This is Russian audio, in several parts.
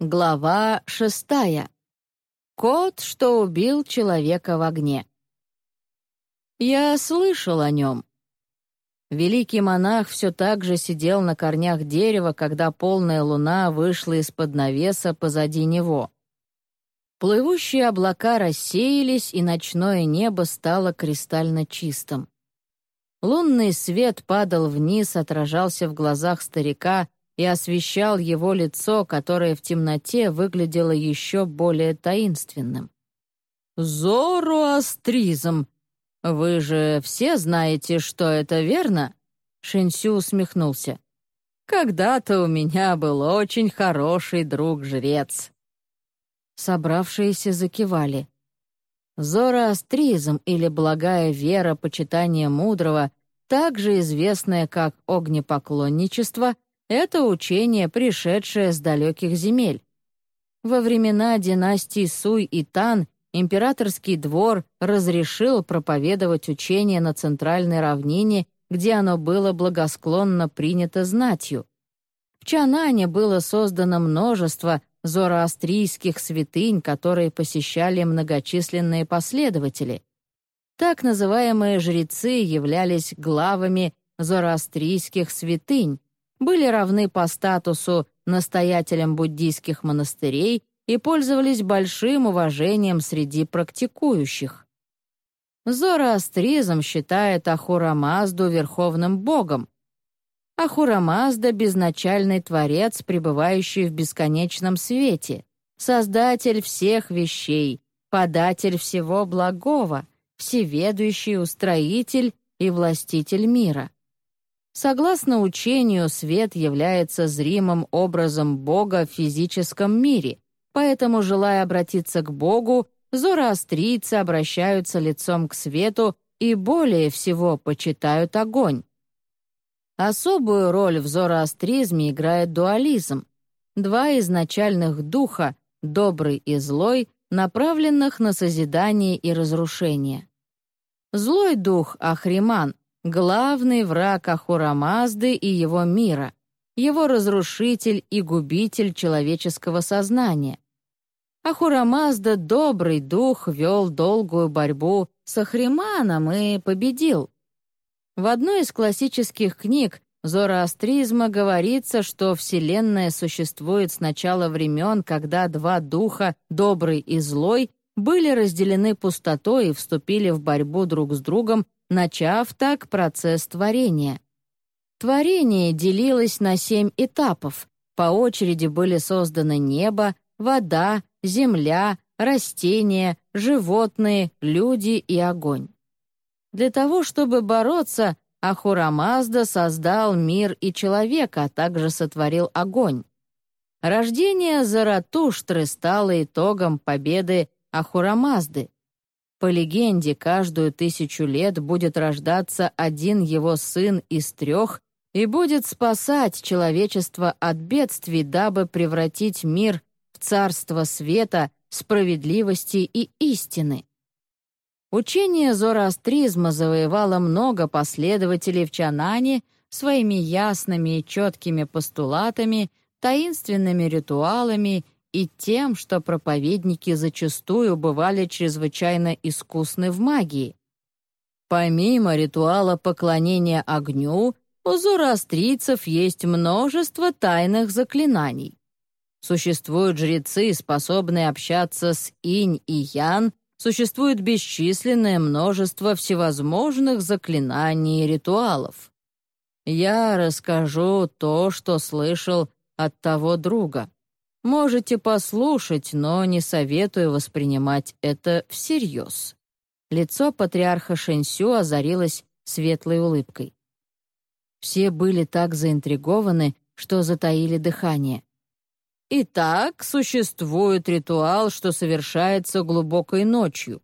Глава шестая. Кот, что убил человека в огне. Я слышал о нем. Великий монах все так же сидел на корнях дерева, когда полная луна вышла из-под навеса позади него. Плывущие облака рассеялись, и ночное небо стало кристально чистым. Лунный свет падал вниз, отражался в глазах старика и освещал его лицо, которое в темноте выглядело еще более таинственным. «Зороастризм! Вы же все знаете, что это верно?» Шинсю усмехнулся. «Когда-то у меня был очень хороший друг-жрец». Собравшиеся закивали. Зороастризм или благая вера почитания мудрого, также известная как огнепоклонничество — это учение, пришедшее с далеких земель. Во времена династий Суй и Тан императорский двор разрешил проповедовать учение на центральной равнине, где оно было благосклонно принято знатью. В Чанане было создано множество зороастрийских святынь, которые посещали многочисленные последователи. Так называемые жрецы являлись главами зороастрийских святынь, были равны по статусу настоятелям буддийских монастырей и пользовались большим уважением среди практикующих. Зороастризм считает Ахура Мазду верховным богом. Ахура Мазда — безначальный творец, пребывающий в бесконечном свете, создатель всех вещей, податель всего благого, всеведущий устроитель и властитель мира. Согласно учению, свет является зримым образом Бога в физическом мире, поэтому, желая обратиться к Богу, зороастрийцы обращаются лицом к свету и более всего почитают огонь. Особую роль в зороастризме играет дуализм. Два изначальных духа, добрый и злой, направленных на созидание и разрушение. Злой дух Ахриман главный враг Ахурамазды и его мира, его разрушитель и губитель человеческого сознания. Ахурамазда, добрый дух, вел долгую борьбу с Ахриманом и победил. В одной из классических книг зороастризма говорится, что Вселенная существует с начала времен, когда два духа, добрый и злой, были разделены пустотой и вступили в борьбу друг с другом начав так процесс творения. Творение делилось на семь этапов. По очереди были созданы небо, вода, земля, растения, животные, люди и огонь. Для того, чтобы бороться, Ахурамазда создал мир и человека, а также сотворил огонь. Рождение Заратуштры стало итогом победы Ахурамазды. По легенде, каждую тысячу лет будет рождаться один его сын из трех и будет спасать человечество от бедствий, дабы превратить мир в царство света, справедливости и истины. Учение зороастризма завоевало много последователей в Чанане своими ясными и четкими постулатами, таинственными ритуалами и тем, что проповедники зачастую бывали чрезвычайно искусны в магии. Помимо ритуала поклонения огню, у зороастрийцев есть множество тайных заклинаний. Существуют жрецы, способные общаться с инь и ян, существует бесчисленное множество всевозможных заклинаний и ритуалов. Я расскажу то, что слышал от того друга. Можете послушать, но не советую воспринимать это всерьез». Лицо патриарха Шэньсю озарилось светлой улыбкой. Все были так заинтригованы, что затаили дыхание. Итак, существует ритуал, что совершается глубокой ночью.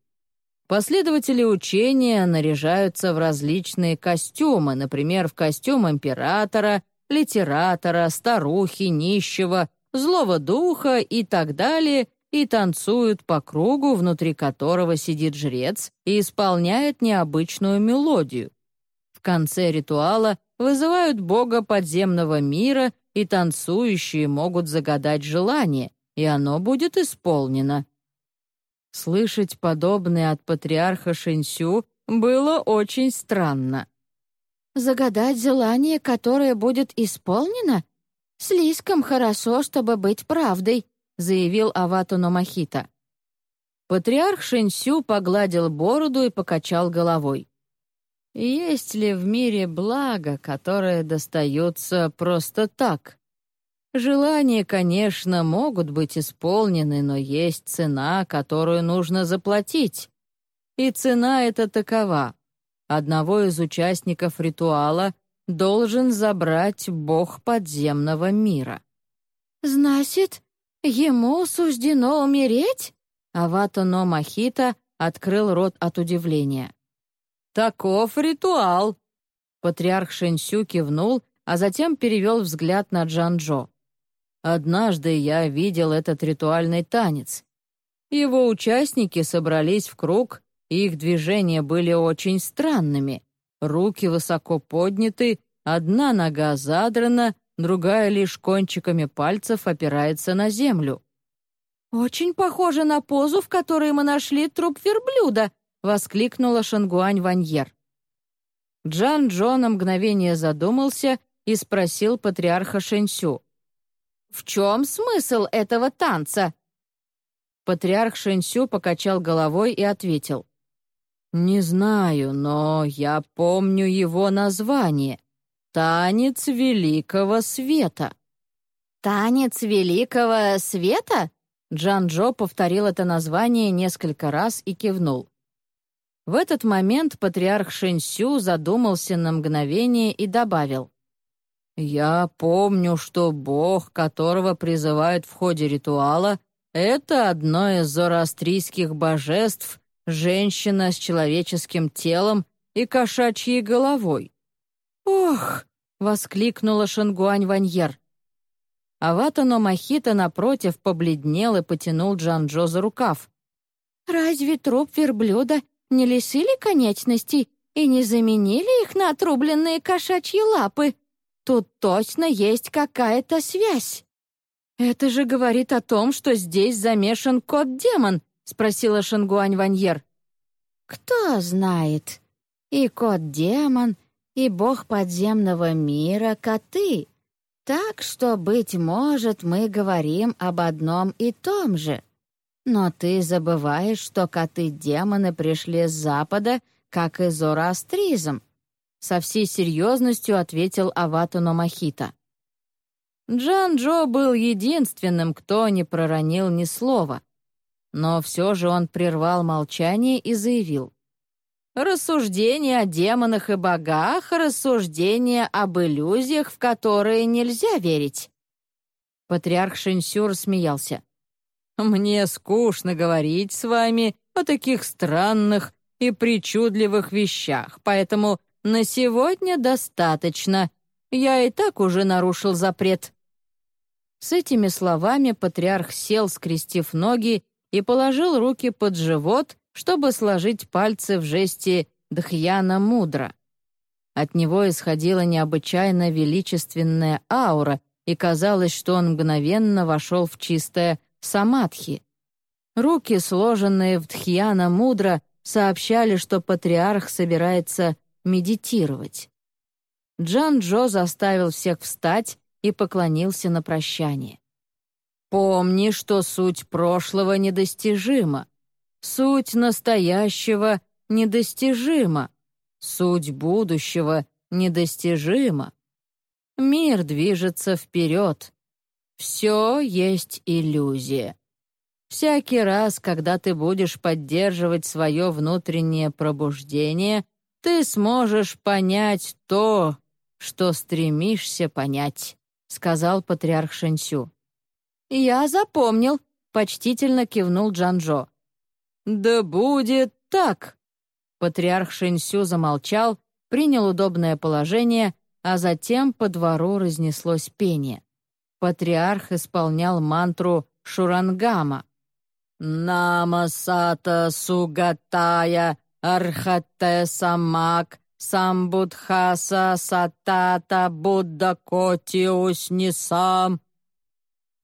Последователи учения наряжаются в различные костюмы, например, в костюм императора, литератора, старухи, нищего, злого духа и так далее, и танцуют по кругу, внутри которого сидит жрец и исполняет необычную мелодию. В конце ритуала вызывают бога подземного мира, и танцующие могут загадать желание, и оно будет исполнено». Слышать подобное от патриарха Шинсю было очень странно. «Загадать желание, которое будет исполнено? Слишком хорошо, чтобы быть правдой», заявил Аватуно Махита. Патриарх Шинсю погладил бороду и покачал головой. Есть ли в мире благо, которое достается просто так? Желания, конечно, могут быть исполнены, но есть цена, которую нужно заплатить. И цена эта такова. Одного из участников ритуала должен забрать бог подземного мира. «Значит, ему суждено умереть?» Авата но Махита открыл рот от удивления. «Таков ритуал!» Патриарх Шэньсю кивнул, а затем перевел взгляд на Джанжо. «Однажды я видел этот ритуальный танец. Его участники собрались в круг, и их движения были очень странными. Руки высоко подняты, одна нога задрана, другая лишь кончиками пальцев опирается на землю. «Очень похоже на позу, в которой мы нашли труп верблюда», воскликнула Шангуань Ваньер. Джан Джо на мгновение задумался и спросил патриарха Шэньсю. «В чем смысл этого танца?» Патриарх Шэньсю покачал головой и ответил. «Не знаю, но я помню его название. Танец Великого Света». «Танец Великого Света?» Джан Джо повторил это название несколько раз и кивнул. В этот момент патриарх Шэньсю задумался на мгновение и добавил. «Я помню, что бог, которого призывают в ходе ритуала, это одно из зороастрийских божеств, женщина с человеческим телом и кошачьей головой». «Ох!» — воскликнула Шангуань Ваньер. Аватано Махита, напротив, побледнел и потянул Джанжо за рукав. «Разве труп верблюда не лишили конечностей и не заменили их на отрубленные кошачьи лапы. Тут точно есть какая-то связь. «Это же говорит о том, что здесь замешан кот-демон», — спросила Шангуань Ваньер. «Кто знает. И кот-демон, и бог подземного мира — коты. Так что, быть может, мы говорим об одном и том же. Но ты забываешь, что коты-демоны пришли с запада, как и зороастризм. Со всей серьезностью ответил Аватуно Махита. Джан Джо был единственным, кто не проронил ни слова. Но все же он прервал молчание и заявил. «Рассуждения о демонах и богах, рассуждения об иллюзиях, в которые нельзя верить». Патриарх Шэньсюр смеялся. Мне скучно говорить с вами о таких странных и причудливых вещах, поэтому на сегодня достаточно. Я и так уже нарушил запрет». С этими словами патриарх сел, скрестив ноги, и положил руки под живот, чтобы сложить пальцы в жесте Дхьяна Мудра. От него исходила необычайно величественная аура, и казалось, что он мгновенно вошел в чистое самадхи. Руки, сложенные в дхьяна мудро, сообщали, что патриарх собирается медитировать. Джан Джо заставил всех встать и поклонился на прощание. «Помни, что суть прошлого недостижима, суть настоящего недостижима, суть будущего недостижима. Мир движется вперед, все есть иллюзия. Всякий раз, когда ты будешь поддерживать свое внутреннее пробуждение, ты сможешь понять то, что стремишься понять», — сказал патриарх Шэньсю. «Я запомнил», — почтительно кивнул Джанжо. «Да будет так!» Патриарх Шэньсю замолчал, принял удобное положение, а затем по двору разнеслось пение патриарх исполнял мантру Шурангама. «Намасата сугатая архате самак самбудхаса сатата будда котиус нисам».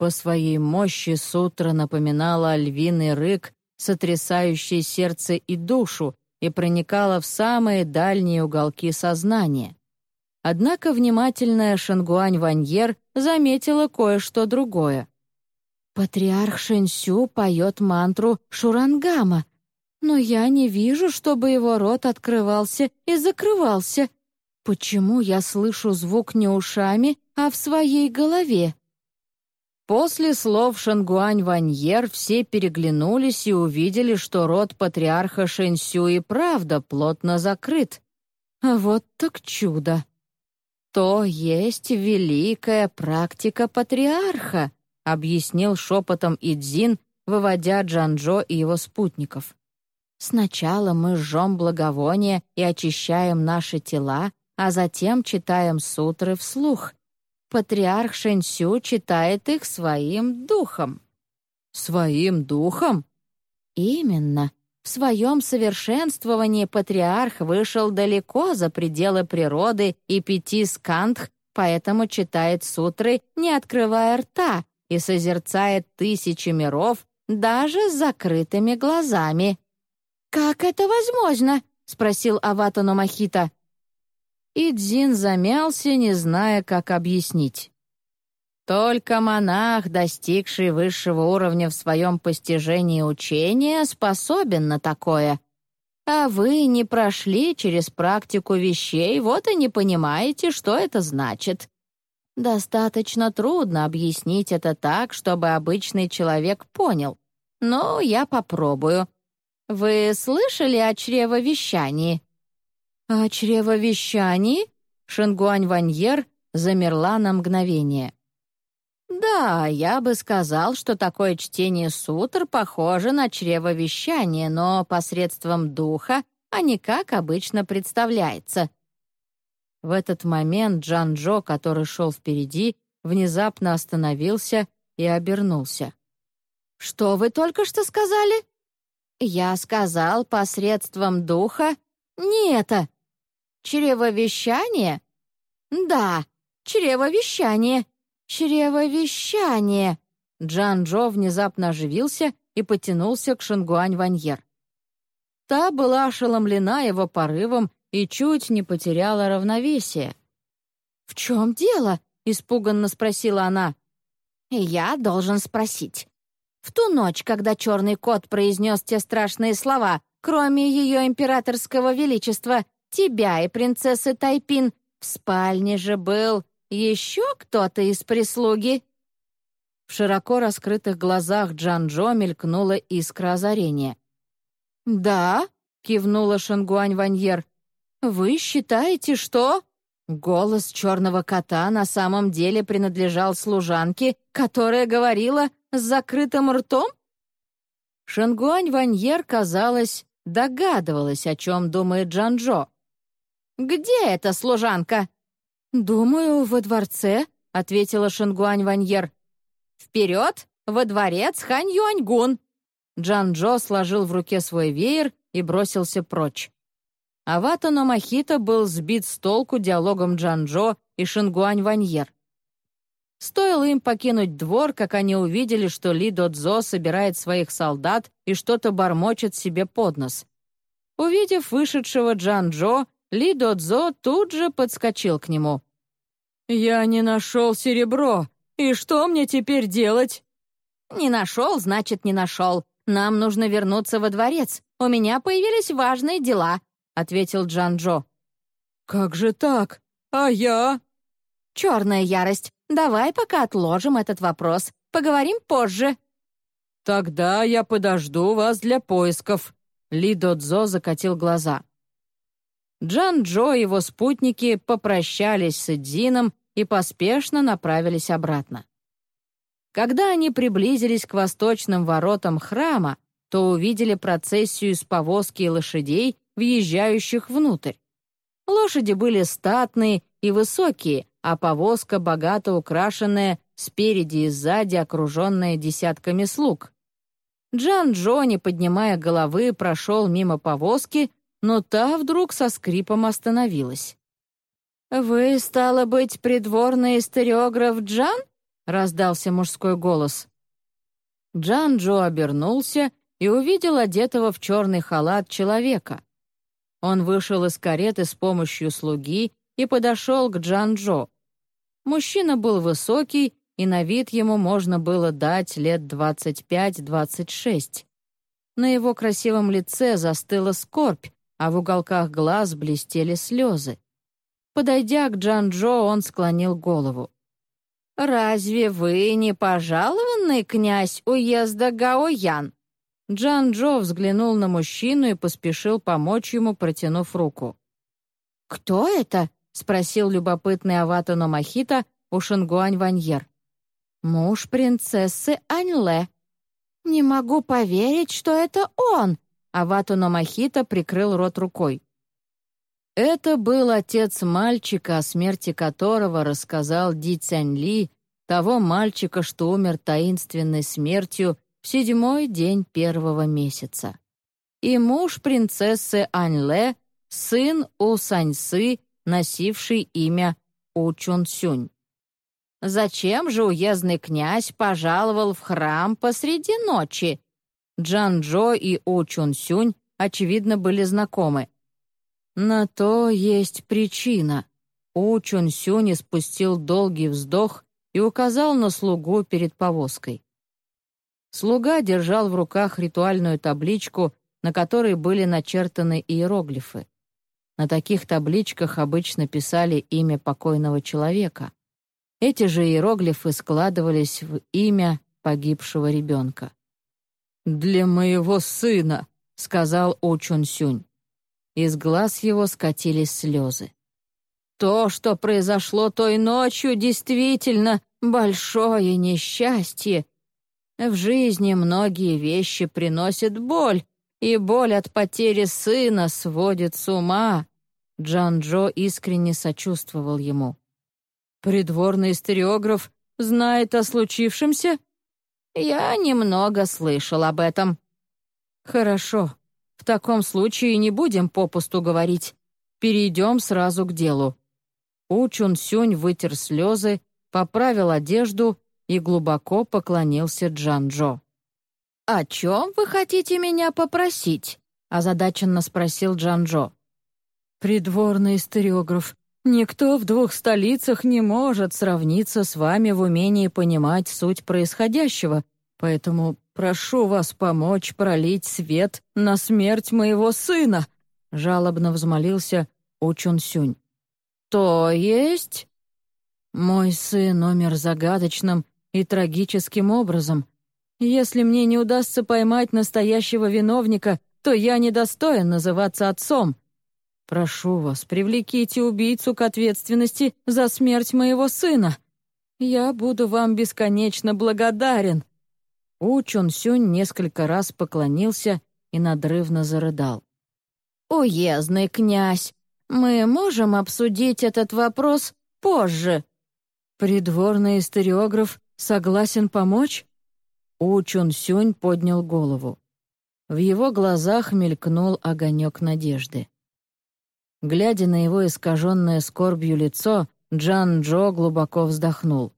По своей мощи сутра напоминала львиный рык, сотрясающий сердце и душу, и проникала в самые дальние уголки сознания. Однако внимательная Шангуань Ваньер заметила кое-что другое. «Патриарх Шэньсю поет мантру Шурангама, но я не вижу, чтобы его рот открывался и закрывался. Почему я слышу звук не ушами, а в своей голове?» После слов Шангуань Ваньер все переглянулись и увидели, что рот патриарха Шэньсю и правда плотно закрыт. Вот так чудо! То есть великая практика патриарха, объяснил шепотом Идзин, выводя Джанжо и его спутников. Сначала мы жжем благовония и очищаем наши тела, а затем читаем сутры вслух. Патриарх Шэньсю читает их своим духом». «Своим духом?» «Именно. В своем совершенствовании патриарх вышел далеко за пределы природы и пяти скандх, поэтому читает сутры, не открывая рта, и созерцает тысячи миров даже с закрытыми глазами». «Как это возможно?» — спросил Аватану Махита. И Дзин замялся, не зная, как объяснить. Только монах, достигший высшего уровня в своем постижении учения, способен на такое. А вы не прошли через практику вещей, вот и не понимаете, что это значит. Достаточно трудно объяснить это так, чтобы обычный человек понял. Но я попробую. Вы слышали о чревовещании? «О чревовещании?» Шенгуань Ваньер замерла на мгновение. «Да, я бы сказал, что такое чтение сутр похоже на чревовещание, но посредством духа, а не как обычно представляется». В этот момент Джан Джо, который шел впереди, внезапно остановился и обернулся. «Что вы только что сказали?» «Я сказал посредством духа не это. Чревовещание? Да, чревовещание. Чревовещание. Джан Джо внезапно оживился и потянулся к Шангуань Ваньер. Та была ошеломлена его порывом и чуть не потеряла равновесие. «В чем дело?» — испуганно спросила она. «Я должен спросить. В ту ночь, когда черный кот произнес те страшные слова, кроме ее императорского величества, тебя и принцессы Тайпин, в спальне же был еще кто-то из прислуги?» В широко раскрытых глазах Джан-Джо мелькнула искра озарения. «Да», — кивнула Шангуань Ваньер, — «вы считаете, что...» Голос черного кота на самом деле принадлежал служанке, которая говорила с закрытым ртом? Шангуань Ваньер, казалось, догадывалась, о чем думает Джанжо. «Где эта служанка?» «Думаю, во дворце», — ответила Шангуань Ваньер. «Вперед! Во дворец Хань Юаньгун!» Джанжо сложил в руке свой веер и бросился прочь. Авата Номахита был сбит с толку диалогом Джанжо и Шингуань Ваньер. Стоило им покинуть двор, как они увидели, что Ли Додзо собирает своих солдат и что-то бормочет себе под нос. Увидев вышедшего Джан-Джо, Ли Додзо тут же подскочил к нему. «Я не нашел серебро. И что мне теперь делать?» «Не нашел, значит, не нашел. Нам нужно вернуться во дворец. У меня появились важные дела», — ответил Джан-Джо. «Как же так? А я?» «Черная ярость. Давай пока отложим этот вопрос. Поговорим позже». «Тогда я подожду вас для поисков», — Ли Додзо закатил глаза. Джан Джо и его спутники попрощались с Эдзином и поспешно направились обратно. Когда они приблизились к восточным воротам храма, то увидели процессию из повозки и лошадей, въезжающих внутрь. Лошади были статные и высокие, а повозка, богато украшенная, спереди и сзади окруженная десятками слуг. Джан Джо, поднимая головы, прошел мимо повозки, но та вдруг со скрипом остановилась. «Вы, стало быть, придворный историограф Джан?» — раздался мужской голос. Джан Джо обернулся и увидел одетого в черный халат человека. Он вышел из кареты с помощью слуги и подошел к Джан Джо. Мужчина был высокий, и на вид ему можно было дать лет 25-26. На его красивом лице застыла скорбь, а в уголках глаз блестели слезы. Подойдя к Джан-Джо, он склонил голову. «Разве вы не пожалованный князь уезда Гаоян?» Джан-Джо взглянул на мужчину и поспешил помочь ему, протянув руку. «Кто это?» — спросил любопытный Аватано Махита у Шингуань Ваньер. «Муж принцессы Аньле». «Не могу поверить, что это он!» Аватано Махита прикрыл рот рукой. Это был отец мальчика, о смерти которого рассказал Ди Цянь Ли, того мальчика, что умер таинственной смертью в седьмой день первого месяца. И муж принцессы Аньле, сын У Саньсы, носивший имя У Чунсюнь. Зачем же уездный князь пожаловал в храм посреди ночи? Джан Джо и У Чунсюнь, очевидно, были знакомы. На то есть причина. У Чунсюнь спустил долгий вздох и указал на слугу перед повозкой. Слуга держал в руках ритуальную табличку, на которой были начертаны иероглифы. На таких табличках обычно писали имя покойного человека. Эти же иероглифы складывались в имя погибшего ребенка. «Для моего сына», — сказал О Чун Сюнь. Из глаз его скатились слезы. «То, что произошло той ночью, действительно большое несчастье. В жизни многие вещи приносят боль, и боль от потери сына сводит с ума». Джан Джо искренне сочувствовал ему. «Придворный стереограф знает о случившемся?» «Я немного слышал об этом». «Хорошо. В таком случае не будем попусту говорить. Перейдем сразу к делу». У Чун Сюнь вытер слезы, поправил одежду и глубоко поклонился Джан-Джо. «О чем вы хотите меня попросить?» — озадаченно спросил Джан-Джо. «Придворный историограф, никто в двух столицах не может сравниться с вами в умении понимать суть происходящего, поэтому прошу вас помочь пролить свет на смерть моего сына», — жалобно взмолился Учун Сюнь. «То есть?» «Мой сын умер загадочным и трагическим образом. Если мне не удастся поймать настоящего виновника, то я недостоин называться отцом. Прошу вас, привлеките убийцу к ответственности за смерть моего сына. Я буду вам бесконечно благодарен». У Чон Сюнь несколько раз поклонился и надрывно зарыдал. «Уездный князь, мы можем обсудить этот вопрос позже», «Придворный историограф согласен помочь?» У Чун Сюнь поднял голову. В его глазах мелькнул огонек надежды. Глядя на его искаженное скорбью лицо, Джан Джо глубоко вздохнул.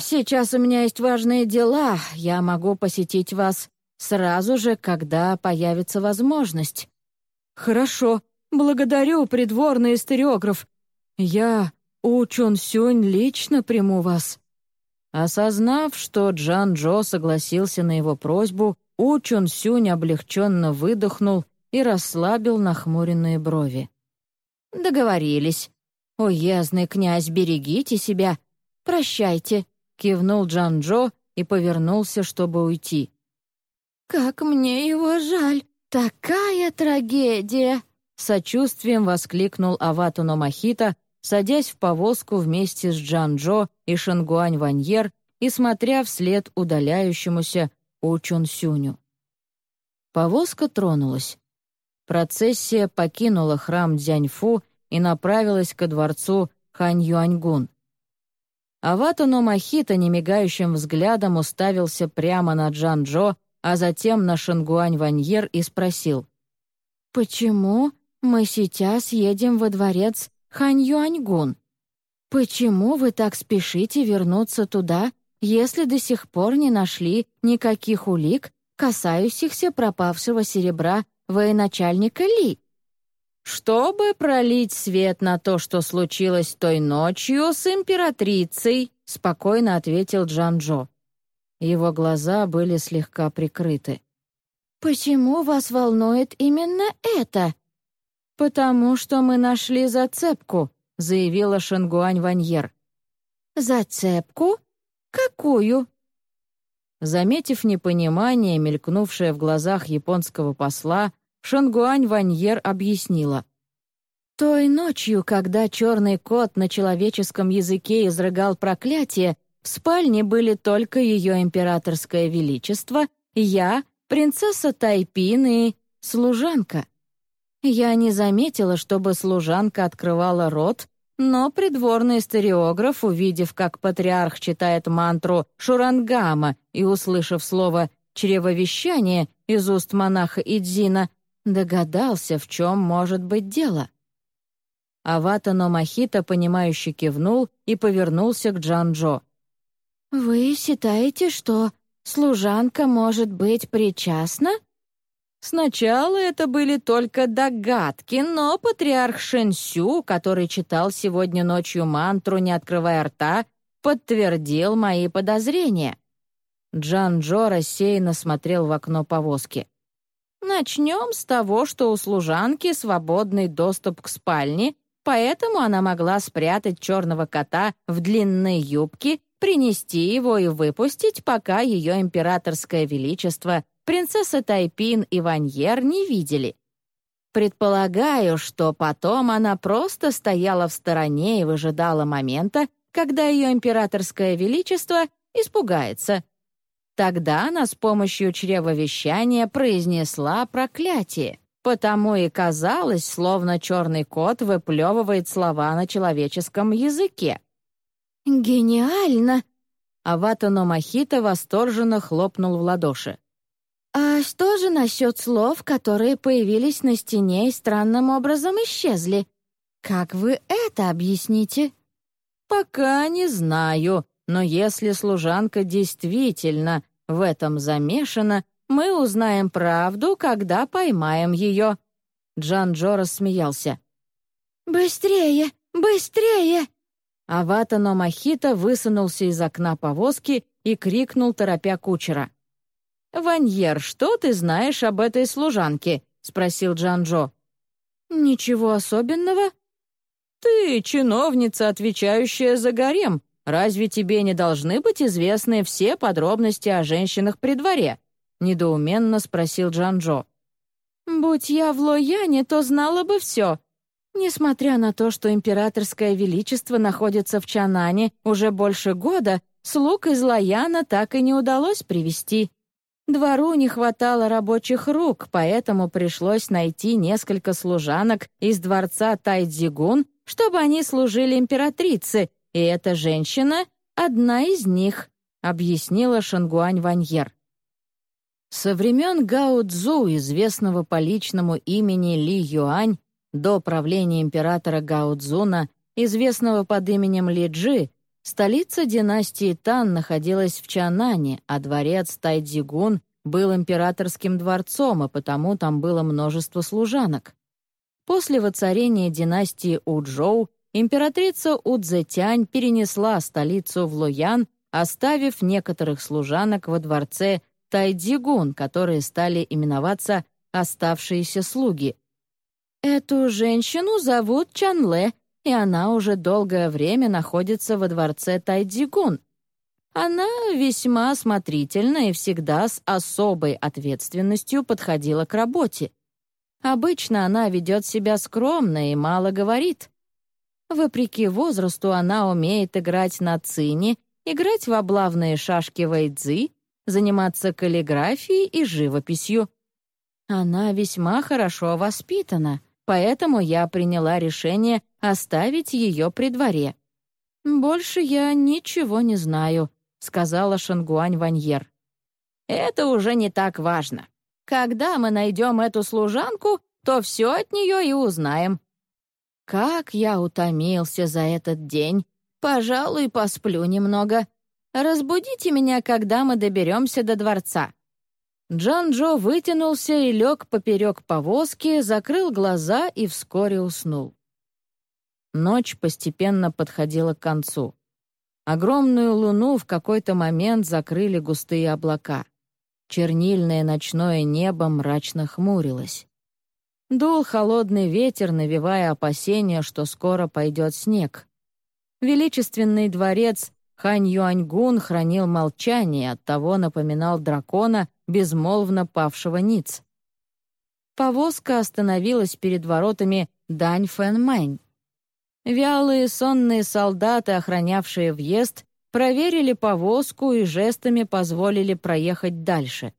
«Сейчас у меня есть важные дела. Я могу посетить вас сразу же, когда появится возможность». «Хорошо. Благодарю, придворный историограф. Я у Чон Сюнь лично приму вас». Осознав, что Джан Джо согласился на его просьбу, У Чон Сюнь облегченно выдохнул и расслабил нахмуренные брови. «Договорились. Уездный князь, берегите себя. Прощайте», — кивнул Джан Джо и повернулся, чтобы уйти. «Как мне его жаль! Такая трагедия!» Сочувствием воскликнул Аватуно Махита, садясь в повозку вместе с Джан-Джо и Шангуань-Ваньер и смотря вслед удаляющемуся У Чун-Сюню. Повозка тронулась. Процессия покинула храм Дзяньфу и направилась ко дворцу Хань-Юаньгун. Авато Номахита немигающим взглядом уставился прямо на Джан-Джо, а затем на Шангуань-Ваньер и спросил. «Почему мы сейчас едем во дворец Хань Юаньгун. «Почему вы так спешите вернуться туда, если до сих пор не нашли никаких улик, касающихся пропавшего серебра военачальника Ли?» «Чтобы пролить свет на то, что случилось той ночью с императрицей», спокойно ответил Джан-Джо. Его глаза были слегка прикрыты. «Почему вас волнует именно это?» «Потому что мы нашли зацепку», — заявила Шангуань Ваньер. «Зацепку? Какую?» Заметив непонимание, мелькнувшее в глазах японского посла, Шангуань Ваньер объяснила. Той ночью, когда черный кот на человеческом языке изрыгал проклятие, в спальне были только ее императорское величество, я, принцесса Тайпин и служанка. Я не заметила, чтобы служанка открывала рот, но придворный стереограф, увидев, как патриарх читает мантру Шурангама и услышав слово «чревовещание» из уст монаха Идзина, догадался, в чем может быть дело. Авата Номахита, понимающе кивнул и повернулся к Джанжо. «Вы считаете, что служанка может быть причастна?» Сначала это были только догадки, но патриарх Шэнсю, который читал сегодня ночью мантру, не открывая рта, подтвердил мои подозрения. Джан Джо рассеянно смотрел в окно повозки. Начнем с того, что у служанки свободный доступ к спальне, поэтому она могла спрятать черного кота в длинной юбке, принести его и выпустить, пока ее императорское величество, принцесса Тайпин и Ваньер не видели. Предполагаю, что потом она просто стояла в стороне и выжидала момента, когда ее императорское величество испугается, Тогда она с помощью чревовещания произнесла проклятие, потому и казалось, словно черный кот выплевывает слова на человеческом языке. «Гениально!» Авата Номахита восторженно хлопнул в ладоши. «А что же насчет слов, которые появились на стене и странным образом исчезли? Как вы это объясните?» «Пока не знаю», но если служанка действительно в этом замешана, мы узнаем правду, когда поймаем ее». Джан Джо рассмеялся. «Быстрее! Быстрее!» Авата Номахита высунулся из окна повозки и крикнул, торопя кучера. «Ваньер, что ты знаешь об этой служанке?» — спросил Джан Джо. «Ничего особенного». «Ты чиновница, отвечающая за гарем. Разве тебе не должны быть известны все подробности о женщинах при дворе?» — недоуменно спросил Джанжо. «Будь я в Лояне, то знала бы все. Несмотря на то, что императорское величество находится в Чанане уже больше года, слуг из Лояна так и не удалось привести. Двору не хватало рабочих рук, поэтому пришлось найти несколько служанок из дворца Тайдзигун, чтобы они служили императрице и эта женщина — одна из них», — объяснила Шангуань Ваньер. Со времен Гао Цзу, известного по личному имени Ли Юань, до правления императора Гао Цзуна, известного под именем Ли Джи, столица династии Тан находилась в Чанане, а дворец Тайдзигун был императорским дворцом, и потому там было множество служанок. После воцарения династии Уджоу императрица Удзетянь перенесла столицу в Лоян, оставив некоторых служанок во дворце Тайдзигун, которые стали именоваться «оставшиеся слуги». Эту женщину зовут Чанле, и она уже долгое время находится во дворце Тайдзигун. Она весьма осмотрительна и всегда с особой ответственностью подходила к работе. Обычно она ведет себя скромно и мало говорит, Вопреки возрасту она умеет играть на цине, играть в облавные шашки вэйдзи, заниматься каллиграфией и живописью. Она весьма хорошо воспитана, поэтому я приняла решение оставить ее при дворе. «Больше я ничего не знаю», — сказала Шангуань Ваньер. «Это уже не так важно. Когда мы найдем эту служанку, то все от нее и узнаем», как я утомился за этот день, Пожалуй, посплю немного. Разбудите меня, когда мы доберемся до дворца». Джан-Джо вытянулся и лег поперек повозки, закрыл глаза и вскоре уснул. Ночь постепенно подходила к концу. Огромную луну в какой-то момент закрыли густые облака. Чернильное ночное небо мрачно хмурилось. Дул холодный ветер, навевая опасения, что скоро пойдет снег. Величественный дворец Хань Юаньгун хранил молчание, оттого напоминал дракона, безмолвно павшего ниц. Повозка остановилась перед воротами Дань Фэн Мэнь. Вялые сонные солдаты, охранявшие въезд, проверили повозку и жестами позволили проехать дальше.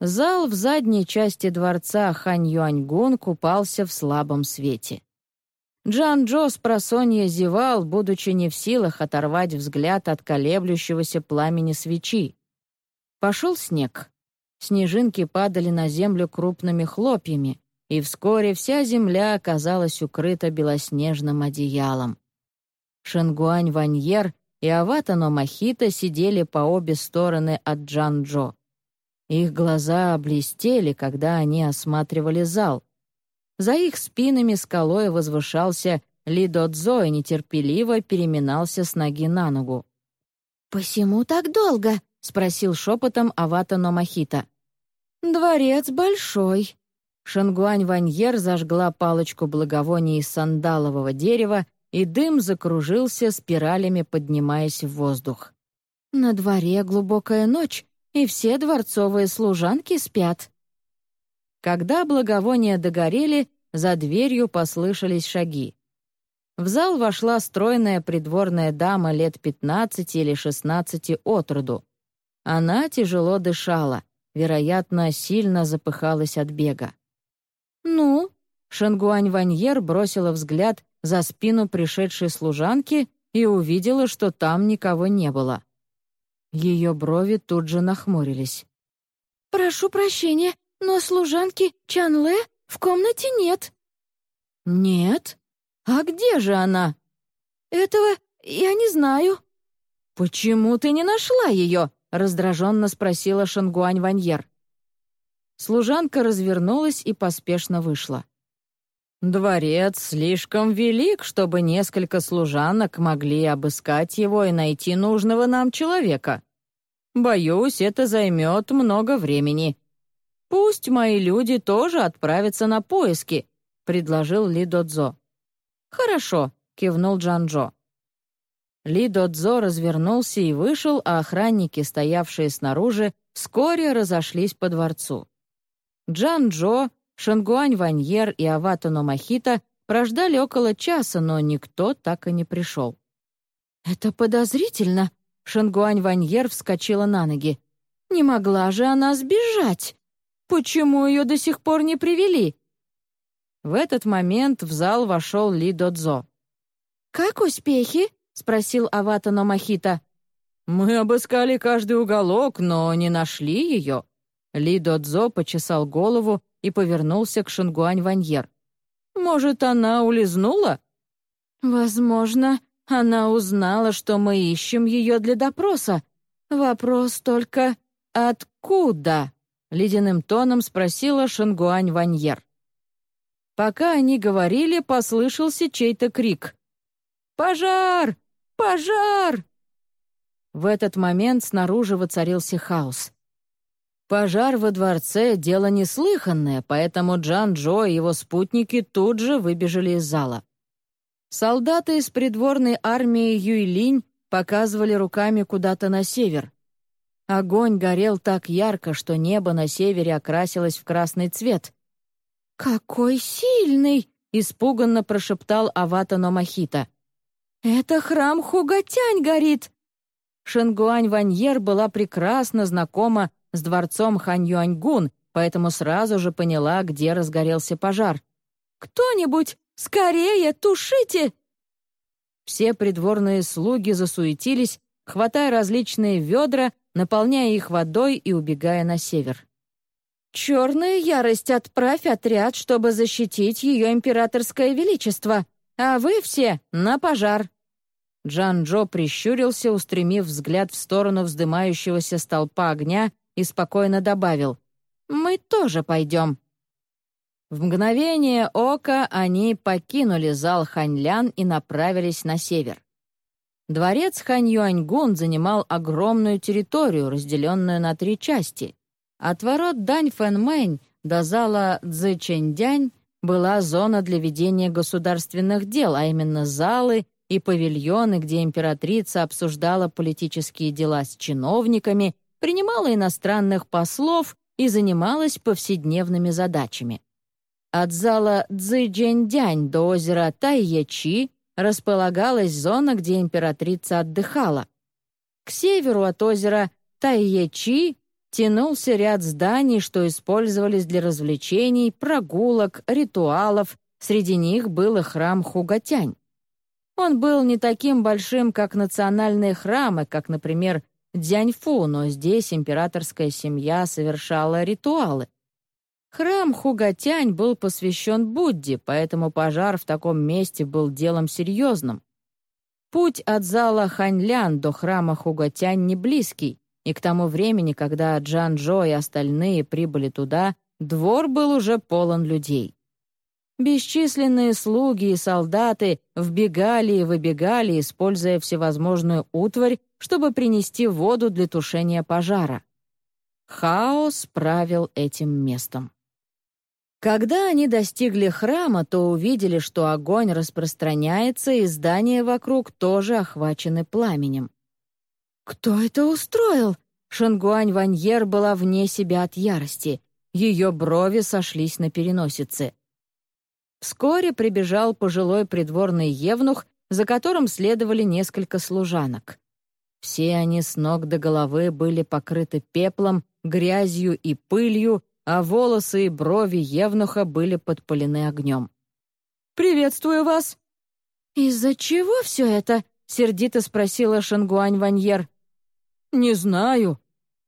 Зал в задней части дворца Хань Юаньгун купался в слабом свете. Джан Джо с просонья зевал, будучи не в силах оторвать взгляд от колеблющегося пламени свечи. Пошел снег. Снежинки падали на землю крупными хлопьями, и вскоре вся земля оказалась укрыта белоснежным одеялом. Шенгуань Ваньер и Аватано Махита сидели по обе стороны от Джан Джо. Их глаза блестели, когда они осматривали зал. За их спинами скалой возвышался Ли Додзо и нетерпеливо переминался с ноги на ногу. «Посему так долго?» — спросил шепотом Авата Номахита. «Дворец большой». Шангуань Ваньер зажгла палочку благовоний из сандалового дерева, и дым закружился спиралями, поднимаясь в воздух. «На дворе глубокая ночь, и все дворцовые служанки спят. Когда благовония догорели, за дверью послышались шаги. В зал вошла стройная придворная дама лет пятнадцати или шестнадцати от роду. Она тяжело дышала, вероятно, сильно запыхалась от бега. «Ну?» — Шангуань Ваньер бросила взгляд за спину пришедшей служанки и увидела, что там никого не было. Ее брови тут же нахмурились. «Прошу прощения, но служанки Чанле в комнате нет». «Нет? А где же она?» «Этого я не знаю». «Почему ты не нашла ее?» — раздраженно спросила Шангуань Ваньер. Служанка развернулась и поспешно вышла. «Дворец слишком велик, чтобы несколько служанок могли обыскать его и найти нужного нам человека. Боюсь, это займет много времени. «Пусть мои люди тоже отправятся на поиски», — предложил Ли Додзо. «Хорошо», — кивнул Джанжо. Ли Додзо развернулся и вышел, а охранники, стоявшие снаружи, вскоре разошлись по дворцу. Джан-Джо, Шангуань Ваньер и Аватано Махита прождали около часа, но никто так и не пришел. «Это подозрительно», — Шангуань Ваньер вскочила на ноги. «Не могла же она сбежать!» Почему ее до сих пор не привели?» В этот момент в зал вошел Ли Додзо. «Как успехи?» — спросил Аватано Махита. «Мы обыскали каждый уголок, но не нашли ее». Ли Додзо почесал голову и повернулся к Шингуань Ваньер. «Может, она улизнула?» «Возможно, она узнала, что мы ищем ее для допроса. Вопрос только «откуда?» — ледяным тоном спросила Шангуань Ваньер. Пока они говорили, послышался чей-то крик. «Пожар! Пожар!» В этот момент снаружи воцарился хаос. Пожар во дворце — дело неслыханное, поэтому Джан Джо и его спутники тут же выбежали из зала. Солдаты из придворной армии Юйлинь показывали руками куда-то на север. Огонь горел так ярко, что небо на севере окрасилось в красный цвет. «Какой сильный!» — испуганно прошептал Авата Номахита. «Это храм Хугатянь горит!» Шенгуань Ваньер была прекрасно знакома с дворцом Хань Юаньгун, поэтому сразу же поняла, где разгорелся пожар. «Кто-нибудь, скорее, тушите!» Все придворные слуги засуетились, хватая различные ведра наполняя их водой и убегая на север. «Черная ярость, отправь отряд, чтобы защитить ее императорское величество, а вы все на пожар!» Джан-Джо прищурился, устремив взгляд в сторону вздымающегося столпа огня и спокойно добавил «Мы тоже пойдем». В мгновение ока они покинули зал Ханьлян и направились на север. Дворец Хань-Юаньгун занимал огромную территорию, разделенную на три части. От ворот Дань-Фэн-Мэнь до зала Цзэчэнь-Дянь была зона для ведения государственных дел, а именно залы и павильоны, где императрица обсуждала политические дела с чиновниками, принимала иностранных послов и занималась повседневными задачами. От зала Цзэджэньдянь до озера Тайячи располагалась зона, где императрица отдыхала. К северу от озера Тайячи тянулся ряд зданий, что использовались для развлечений, прогулок, ритуалов. Среди них был и храм Хугатянь. Он был не таким большим, как национальные храмы, как, например, Дзяньфу, но здесь императорская семья совершала ритуалы. Храм Хугатянь был посвящен Будде, поэтому пожар в таком месте был делом серьезным. Путь от зала Ханьлян до храма Хугатянь не близкий, и к тому времени, когда Джан Джо и остальные прибыли туда, двор был уже полон людей. Бесчисленные слуги и солдаты вбегали и выбегали, используя всевозможную утварь, чтобы принести воду для тушения пожара. Хаос правил этим местом. Когда они достигли храма, то увидели, что огонь распространяется, и здания вокруг тоже охвачены пламенем. «Кто это устроил?» Шангуань Ваньер была вне себя от ярости. Ее брови сошлись на переносице. Вскоре прибежал пожилой придворный евнух, за которым следовали несколько служанок. Все они с ног до головы были покрыты пеплом, грязью и пылью, а волосы и брови евнуха были подпалены огнем. «Приветствую вас!» «Из-за чего все это?» — сердито спросила Шангуань Ваньер. «Не знаю».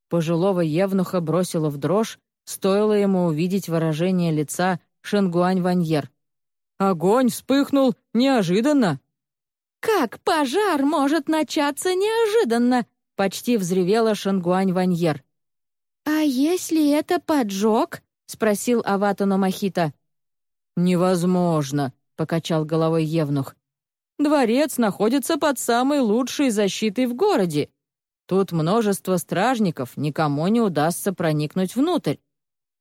Пожилого евнуха бросила в дрожь, стоило ему увидеть выражение лица Шангуань Ваньер. Огонь вспыхнул неожиданно. «Как пожар может начаться неожиданно?» — почти взревела Шангуань Ваньер. «А если это поджог?» — спросил Аватано Махита. «Невозможно», — покачал головой Евнух. «Дворец находится под самой лучшей защитой в городе. Тут множество стражников, никому не удастся проникнуть внутрь.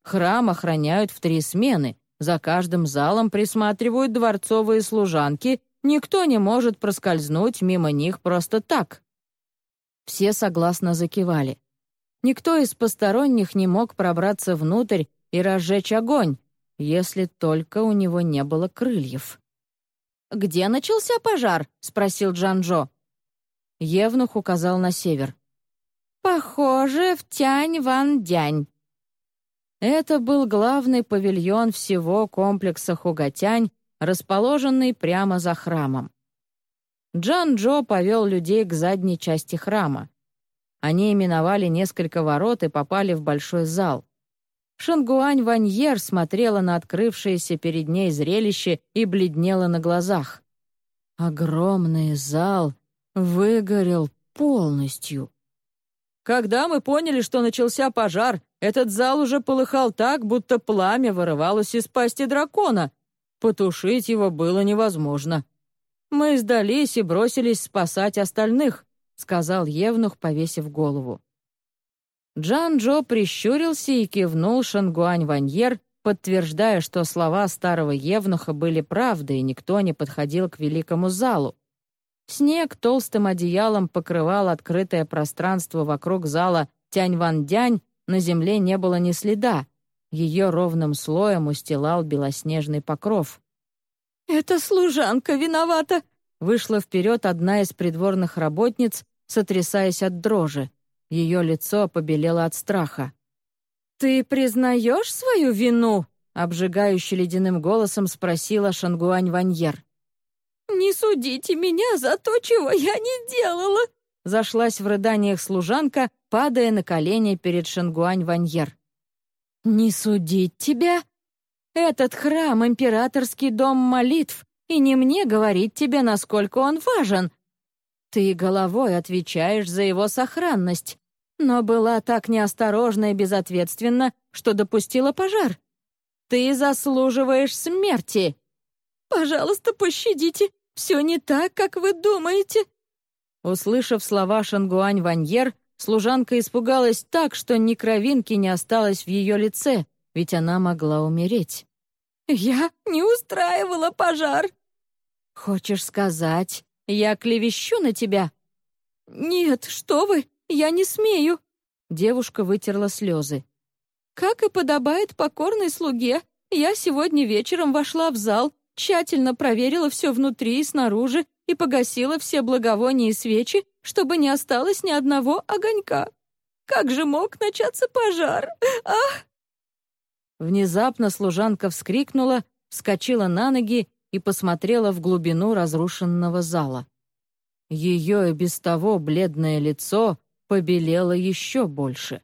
Храм охраняют в три смены, за каждым залом присматривают дворцовые служанки, никто не может проскользнуть мимо них просто так. Все согласно закивали. Никто из посторонних не мог пробраться внутрь и разжечь огонь, если только у него не было крыльев. «Где начался пожар?» — спросил Джанжо. Евнух указал на север. «Похоже, в Тянь-Ван-Дянь. Это был главный павильон всего комплекса Хугатянь, расположенный прямо за храмом. Джан-Джо повел людей к задней части храма. Они именовали несколько ворот и попали в большой зал. Шангуань Ваньер смотрела на открывшееся перед ней зрелище и бледнела на глазах. Огромный зал выгорел полностью. Когда мы поняли, что начался пожар, этот зал уже полыхал так, будто пламя вырывалось из пасти дракона. Потушить его было невозможно. Мы сдались и бросились спасать остальных, сказал Евнух, повесив голову. Джан-Джо прищурился и кивнул Шангуань Ваньер, подтверждая, что слова старого Евнуха были правдой, и никто не подходил к великому залу. Снег толстым одеялом покрывал открытое пространство вокруг зала Тянь-Ван-Дянь, на земле не было ни следа. Ее ровным слоем устилал белоснежный покров. «Это служанка виновата!» Вышла вперед одна из придворных работниц, сотрясаясь от дрожи. Ее лицо побелело от страха. «Ты признаешь свою вину?» — обжигающе ледяным голосом спросила Шангуань Ваньер. «Не судите меня за то, чего я не делала!» Зашлась в рыданиях служанка, падая на колени перед Шангуань Ваньер. «Не судить тебя? Этот храм — императорский дом молитв, и не мне говорить тебе, насколько он важен!» Ты головой отвечаешь за его сохранность, но была так неосторожна и безответственна, что допустила пожар. Ты заслуживаешь смерти. Пожалуйста, пощадите. Все не так, как вы думаете. Услышав слова Шангуань Ваньер, служанка испугалась так, что ни кровинки не осталось в ее лице, ведь она могла умереть. «Я не устраивала пожар!» «Хочешь сказать, я клевещу на тебя?» «Нет, что вы, я не смею!» Девушка вытерла слезы. «Как и подобает покорной слуге, я сегодня вечером вошла в зал, тщательно проверила все внутри и снаружи и погасила все благовония и свечи, чтобы не осталось ни одного огонька. Как же мог начаться пожар? Ах!» Внезапно служанка вскрикнула, вскочила на ноги и посмотрела в глубину разрушенного зала. Ее и без того бледное лицо побелело еще больше.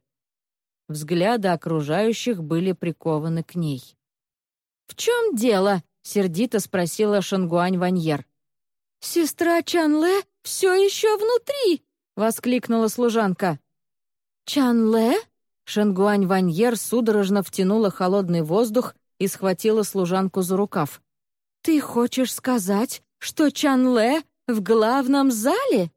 Взгляды окружающих были прикованы к ней. «В чем дело?» — сердито спросила Шангуань Ваньер. «Сестра Чанле все еще внутри!» — воскликнула служанка. «Чанле?» Шангуань Ваньер судорожно втянула холодный воздух и схватила служанку за рукав. «Ты хочешь сказать, что Чанле в главном зале?»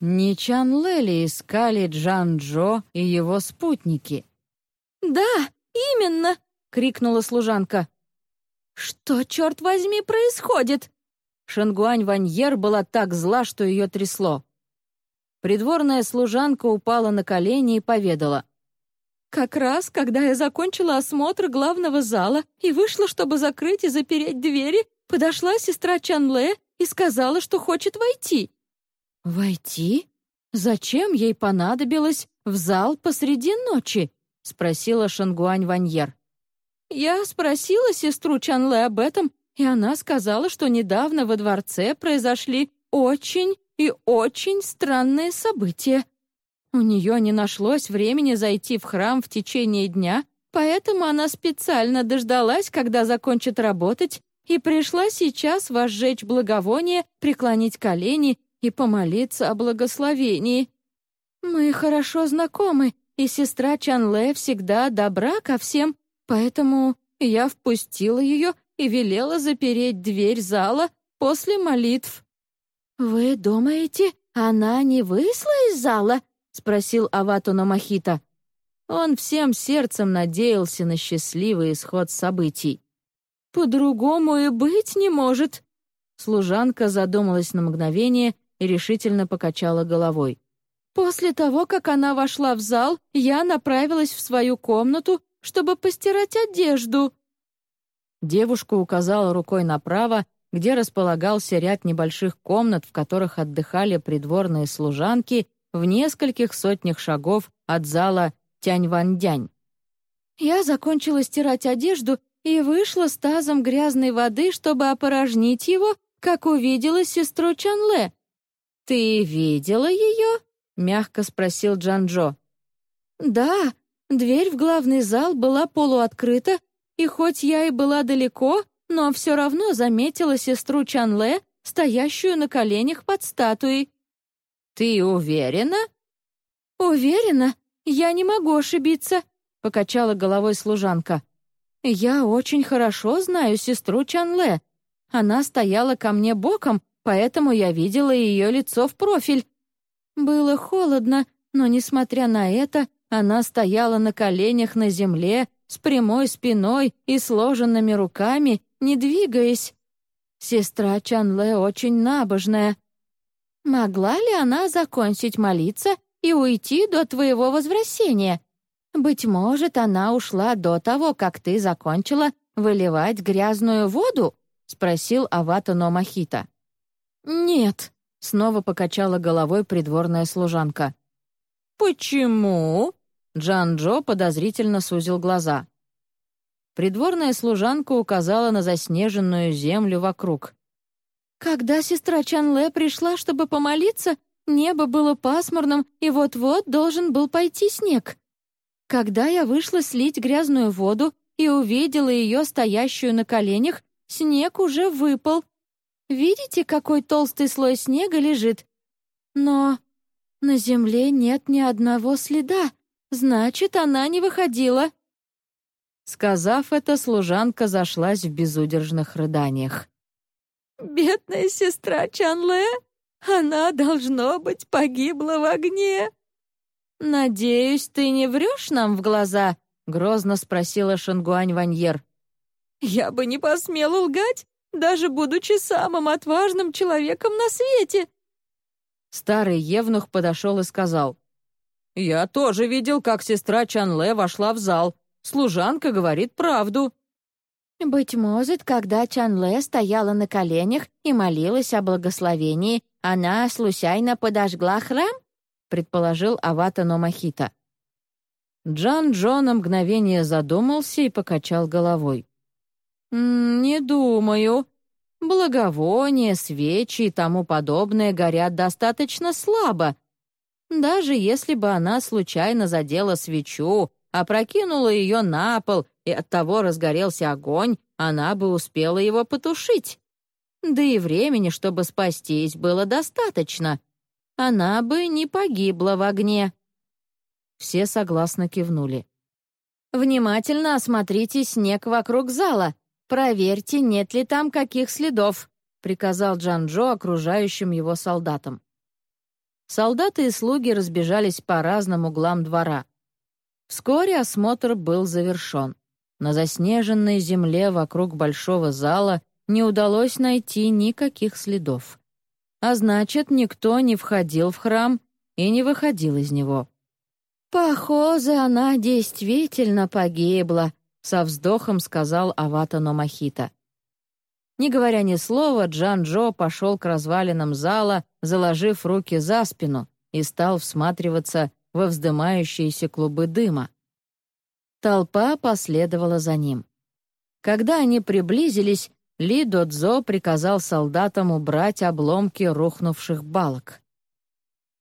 Не Чанле ли искали Джан-Джо и его спутники? «Да, именно!» — крикнула служанка. «Что, черт возьми, происходит?» Шангуань Ваньер была так зла, что ее трясло. Придворная служанка упала на колени и поведала. «Как раз, когда я закончила осмотр главного зала и вышла, чтобы закрыть и запереть двери, подошла сестра Чанле и сказала, что хочет войти. «Войти? Зачем ей понадобилось в зал посреди ночи?» — спросила Шангуань Ваньер. «Я спросила сестру Чанле об этом, и она сказала, что недавно во дворце произошли очень и очень странные события. У нее не нашлось времени зайти в храм в течение дня, поэтому она специально дождалась, когда закончит работать, и пришла сейчас возжечь благовоние, преклонить колени и помолиться о благословении. Мы хорошо знакомы, и сестра Чанле всегда добра ко всем, поэтому я впустила ее и велела запереть дверь зала после молитв». «Вы думаете, она не вышла из зала?» — спросил Аватуна Махита. Он всем сердцем надеялся на счастливый исход событий. «По-другому и быть не может». Служанка задумалась на мгновение и решительно покачала головой. «После того, как она вошла в зал, я направилась в свою комнату, чтобы постирать одежду». Девушка указала рукой направо, где располагался ряд небольших комнат, в которых отдыхали придворные служанки в нескольких сотнях шагов от зала Тянь-Ван-Дянь. Я закончила стирать одежду и вышла с тазом грязной воды, чтобы опорожнить его, как увидела сестру Чанле. «Ты видела ее?» — мягко спросил Джанжо. «Да, дверь в главный зал была полуоткрыта, и хоть я и была далеко, но все равно заметила сестру Чанле, стоящую на коленях под статуей». «Ты уверена?» «Уверена? Я не могу ошибиться», — покачала головой служанка. «Я очень хорошо знаю сестру Чанле. Она стояла ко мне боком, поэтому я видела ее лицо в профиль. Было холодно, но, несмотря на это, она стояла на коленях на земле, с прямой спиной и сложенными руками, не двигаясь. Сестра Чанле очень набожная. Могла ли она закончить молиться и уйти до твоего возвращения? Быть может, она ушла до того, как ты закончила выливать грязную воду? — спросил Авата Номахита. «Нет», — снова покачала головой придворная служанка. «Почему?» — Джан-Джо подозрительно сузил глаза. Придворная служанка указала на заснеженную землю вокруг. «Когда сестра Чанле пришла, чтобы помолиться, небо было пасмурным, и вот-вот должен был пойти снег. Когда я вышла слить грязную воду и увидела ее стоящую на коленях, снег уже выпал, Видите, какой толстый слой снега лежит? Но на земле нет ни одного следа, значит, она не выходила. Сказав это, служанка зашлась в безудержных рыданиях. «Бедная сестра Чанле! Она, должно быть, погибла в огне!» «Надеюсь, ты не врешь нам в глаза?» — грозно спросила Шангуань Ваньер. «Я бы не посмела лгать, даже будучи самым отважным человеком на свете!» Старый евнух подошел и сказал. «Я тоже видел, как сестра Чанле вошла в зал. Служанка говорит правду». «Быть может, когда Чанле стояла на коленях и молилась о благословении, она случайно подожгла храм?» — предположил Авата Номахита. Джан Джо на мгновение задумался и покачал головой. «Не думаю. Благовония, свечи и тому подобное горят достаточно слабо. Даже если бы она случайно задела свечу опрокинула ее на пол, и оттого разгорелся огонь, она бы успела его потушить. Да и времени, чтобы спастись, было достаточно. Она бы не погибла в огне. Все согласно кивнули. «Внимательно осмотрите снег вокруг зала. Проверьте, нет ли там каких следов», — приказал Джанжо окружающим его солдатам. Солдаты и слуги разбежались по разным углам двора. Вскоре осмотр был завершен. На заснеженной земле вокруг большого зала не удалось найти никаких следов. А значит, никто не входил в храм и не выходил из него. «Похоже, она действительно погибла», — со вздохом сказал Авата Номахита. Не говоря ни слова, Джан-Джо пошел к развалинам зала, заложив руки за спину, и стал всматриваться во вздымающиеся клубы дыма. Толпа последовала за ним. Когда они приблизились, Ли Додзо приказал солдатам убрать обломки рухнувших балок.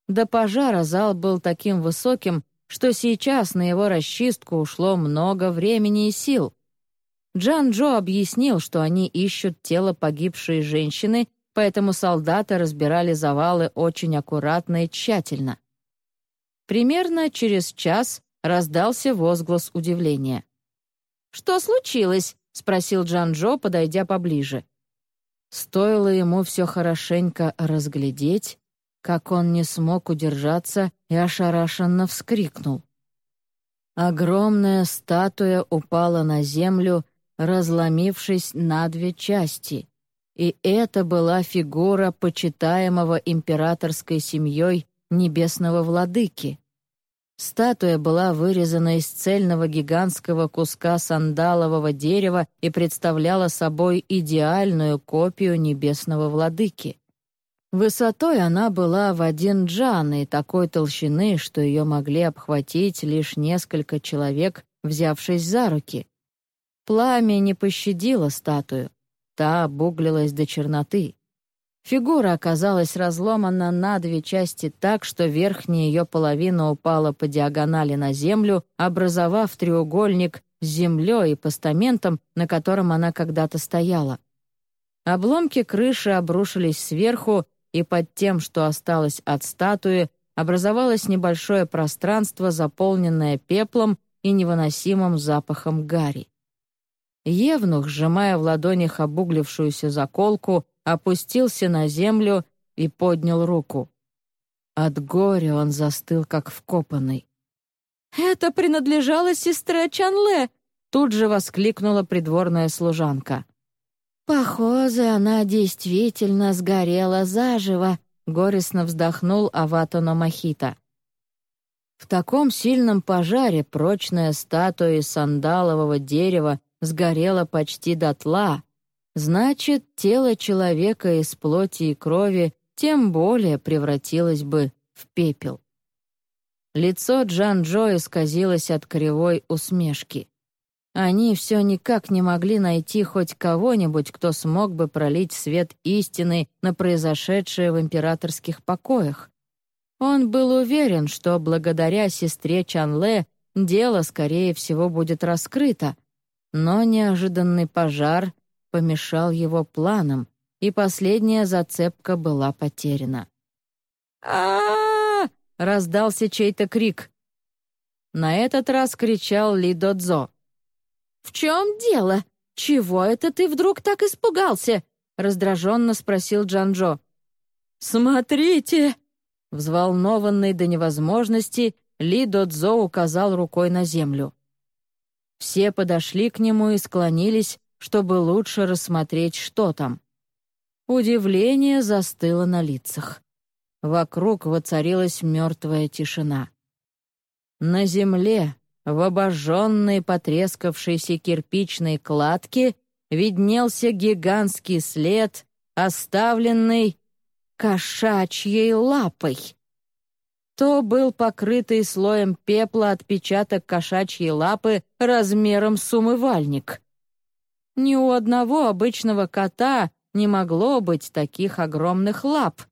До пожара зал был таким высоким, что сейчас на его расчистку ушло много времени и сил. Джан Джо объяснил, что они ищут тело погибшей женщины, поэтому солдаты разбирали завалы очень аккуратно и тщательно. Примерно через час раздался возглас удивления. «Что случилось?» — спросил Джан-Джо, подойдя поближе. Стоило ему все хорошенько разглядеть, как он не смог удержаться и ошарашенно вскрикнул. Огромная статуя упала на землю, разломившись на две части, и это была фигура почитаемого императорской семьей небесного владыки. Статуя была вырезана из цельного гигантского куска сандалового дерева и представляла собой идеальную копию небесного владыки. Высотой она была в один джан и такой толщины, что ее могли обхватить лишь несколько человек, взявшись за руки. Пламя не пощадило статую, та обуглилась до черноты. Фигура оказалась разломана на две части так, что верхняя ее половина упала по диагонали на землю, образовав треугольник с землей и постаментом, на котором она когда-то стояла. Обломки крыши обрушились сверху, и под тем, что осталось от статуи, образовалось небольшое пространство, заполненное пеплом и невыносимым запахом гари. Евнух, сжимая в ладонях обуглившуюся заколку, опустился на землю и поднял руку. От горя он застыл, как вкопанный. «Это принадлежало сестре Чанле!» Тут же воскликнула придворная служанка. «Похоже, она действительно сгорела заживо», — горестно вздохнул Аватона Махита. В таком сильном пожаре прочная статуя из сандалового дерева сгорела почти дотла, значит, тело человека из плоти и крови тем более превратилось бы в пепел. Лицо Джан-Джо исказилось от кривой усмешки. Они все никак не могли найти хоть кого-нибудь, кто смог бы пролить свет истины на произошедшее в императорских покоях. Он был уверен, что благодаря сестре Чанле дело, скорее всего, будет раскрыто, но неожиданный пожар помешал его планам, и последняя зацепка была потеряна. а раздался чей-то крик. На этот раз кричал Ли Додзо. «В чем дело? Чего это ты вдруг так испугался?» — раздраженно спросил Джанжо. «Смотрите!» Взволнованный до невозможности, Ли Додзо указал рукой на землю. Все подошли к нему и склонились, чтобы лучше рассмотреть, что там. Удивление застыло на лицах. Вокруг воцарилась мертвая тишина. На земле, в обожженной потрескавшейся кирпичной кладке, виднелся гигантский след, оставленный кошачьей лапой. То был покрытый слоем пепла отпечаток кошачьей лапы размером с умывальник. Ни у одного обычного кота не могло быть таких огромных лап.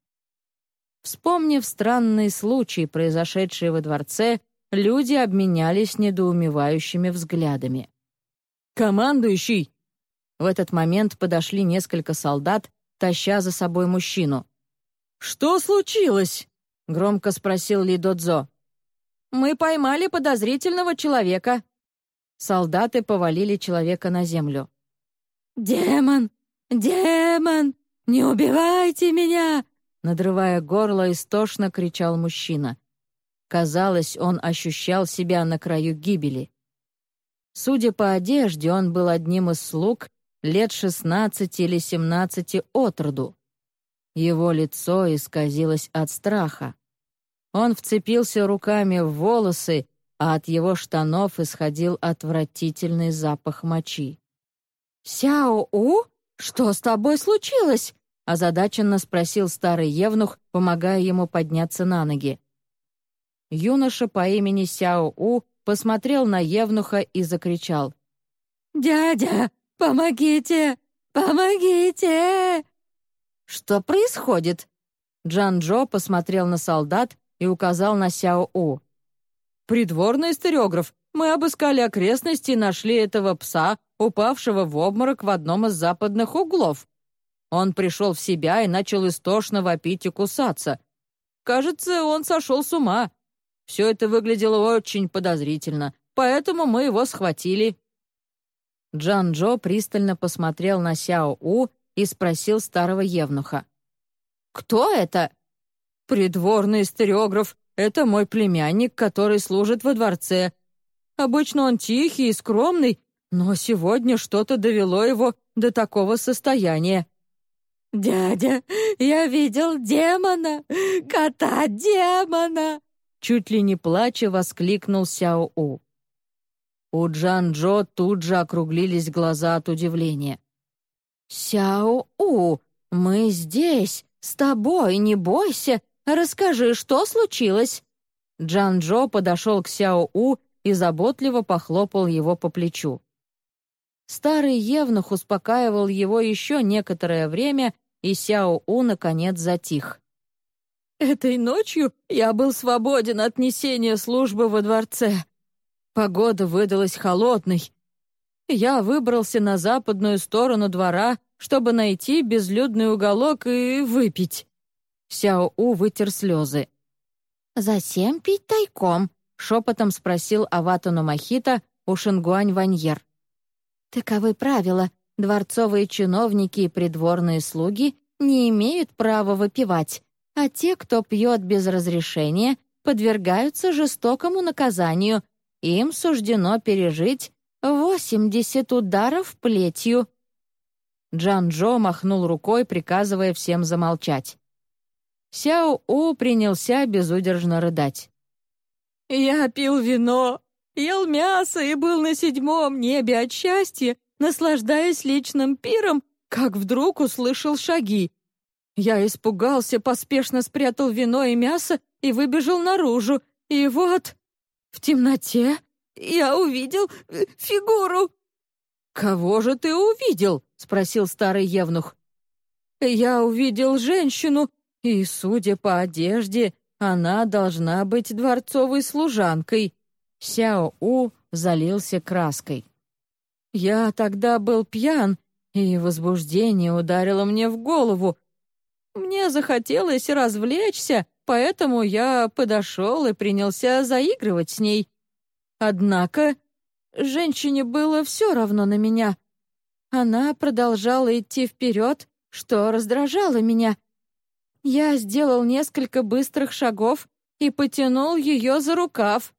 Вспомнив странный случай, произошедший во дворце, люди обменялись недоумевающими взглядами. «Командующий!» В этот момент подошли несколько солдат, таща за собой мужчину. «Что случилось?» — громко спросил Ли Додзо. «Мы поймали подозрительного человека». Солдаты повалили человека на землю. «Демон! Демон! Не убивайте меня!» Надрывая горло, истошно кричал мужчина. Казалось, он ощущал себя на краю гибели. Судя по одежде, он был одним из слуг лет шестнадцати или семнадцати от роду. Его лицо исказилось от страха. Он вцепился руками в волосы, а от его штанов исходил отвратительный запах мочи. «Сяо-У, что с тобой случилось?» озадаченно спросил старый евнух, помогая ему подняться на ноги. Юноша по имени Сяо-У посмотрел на евнуха и закричал. «Дядя, помогите! Помогите!» «Что происходит?» Джан-Джо посмотрел на солдат и указал на Сяо-У. «Придворный стереограф. Мы обыскали окрестности и нашли этого пса, упавшего в обморок в одном из западных углов. Он пришел в себя и начал истошно вопить и кусаться. Кажется, он сошел с ума. Все это выглядело очень подозрительно, поэтому мы его схватили». Джан-Джо пристально посмотрел на Сяо-У и спросил старого евнуха. «Кто это?» «Придворный стереограф. Это мой племянник, который служит во дворце. Обычно он тихий и скромный, но сегодня что-то довело его до такого состояния. «Дядя, я видел демона! Кота-демона!» Чуть ли не плача воскликнул Сяо-У. У Джан-Джо тут же округлились глаза от удивления. «Сяо-У, мы здесь, с тобой, не бойся. Расскажи, что случилось?» Джан-Джо подошел к Сяо-У и заботливо похлопал его по плечу. Старый евнух успокаивал его еще некоторое время и Сяо-У, наконец, затих. «Этой ночью я был свободен от несения службы во дворце. Погода выдалась холодной. Я выбрался на западную сторону двора, чтобы найти безлюдный уголок и выпить». Сяо-У вытер слезы. «Засем пить тайком?» — шепотом спросил Аватану Махита у Шингуань Ваньер. «Таковы правила, Дворцовые чиновники и придворные слуги не имеют права выпивать, а те, кто пьет без разрешения, подвергаются жестокому наказанию. Им суждено пережить 80 ударов плетью. Джан-Джо махнул рукой, приказывая всем замолчать. Сяо-У принялся безудержно рыдать. «Я пил вино, ел мясо и был на седьмом небе от счастья, наслаждаясь личным пиром, как вдруг услышал шаги. Я испугался, поспешно спрятал вино и мясо и выбежал наружу. И вот, в темноте я увидел э, фигуру. «Кого же ты увидел?» — спросил старый евнух. «Я увидел женщину, и, судя по одежде, она должна быть дворцовой служанкой». Сяо-У залился краской. Я тогда был пьян, и возбуждение ударило мне в голову. Мне захотелось развлечься, поэтому я подошел и принялся заигрывать с ней. Однако женщине было все равно на меня. Она продолжала идти вперед, что раздражало меня. Я сделал несколько быстрых шагов и потянул ее за рукав.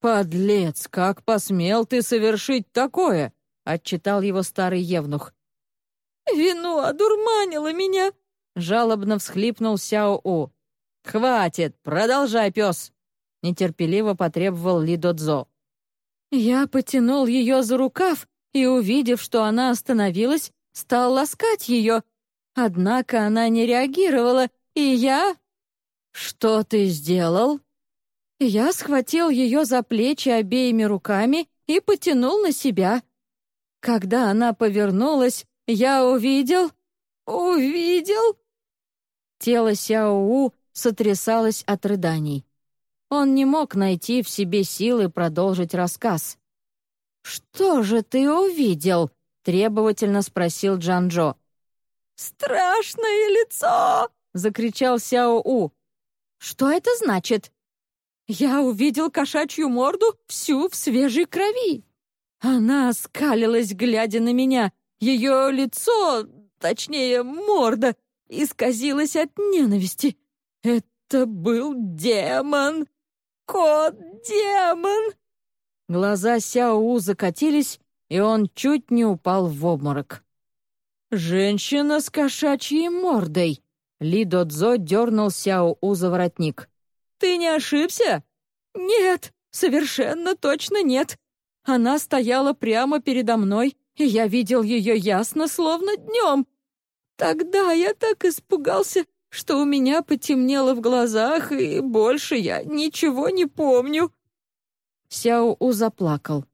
«Подлец, как посмел ты совершить такое?» — отчитал его старый евнух. «Вино одурманило меня!» — жалобно всхлипнул Сяо-У. «Хватит, продолжай, пес!» — нетерпеливо потребовал Ли Додзо. Я потянул ее за рукав и, увидев, что она остановилась, стал ласкать ее. Однако она не реагировала, и я... «Что ты сделал?» Я схватил ее за плечи обеими руками и потянул на себя. Когда она повернулась, я увидел... Увидел... Тело Сяоу сотрясалось от рыданий. Он не мог найти в себе силы продолжить рассказ. «Что же ты увидел?» — требовательно спросил Джанжо. «Страшное лицо!» — закричал Сяо-У. «Что это значит?» «Я увидел кошачью морду всю в свежей крови!» Она оскалилась, глядя на меня. Ее лицо, точнее, морда, исказилась от ненависти. Это был демон! Кот-демон!» Глаза Сяо закатились, и он чуть не упал в обморок. «Женщина с кошачьей мордой!» Ли Додзо дернул Сяо У за воротник. «Ты не ошибся?» «Нет, совершенно точно нет. Она стояла прямо передо мной, и я видел ее ясно, словно днем. Тогда я так испугался, что у меня потемнело в глазах, и больше я ничего не помню». Сяо-У заплакал.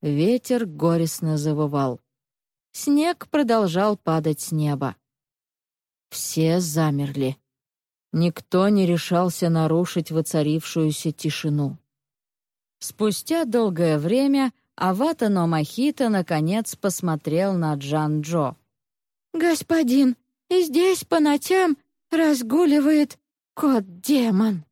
Ветер горестно завывал. Снег продолжал падать с неба. Все замерли. Никто не решался нарушить воцарившуюся тишину. Спустя долгое время Авата Номахита наконец посмотрел на Джан-Джо. «Господин, здесь по ночам разгуливает кот-демон».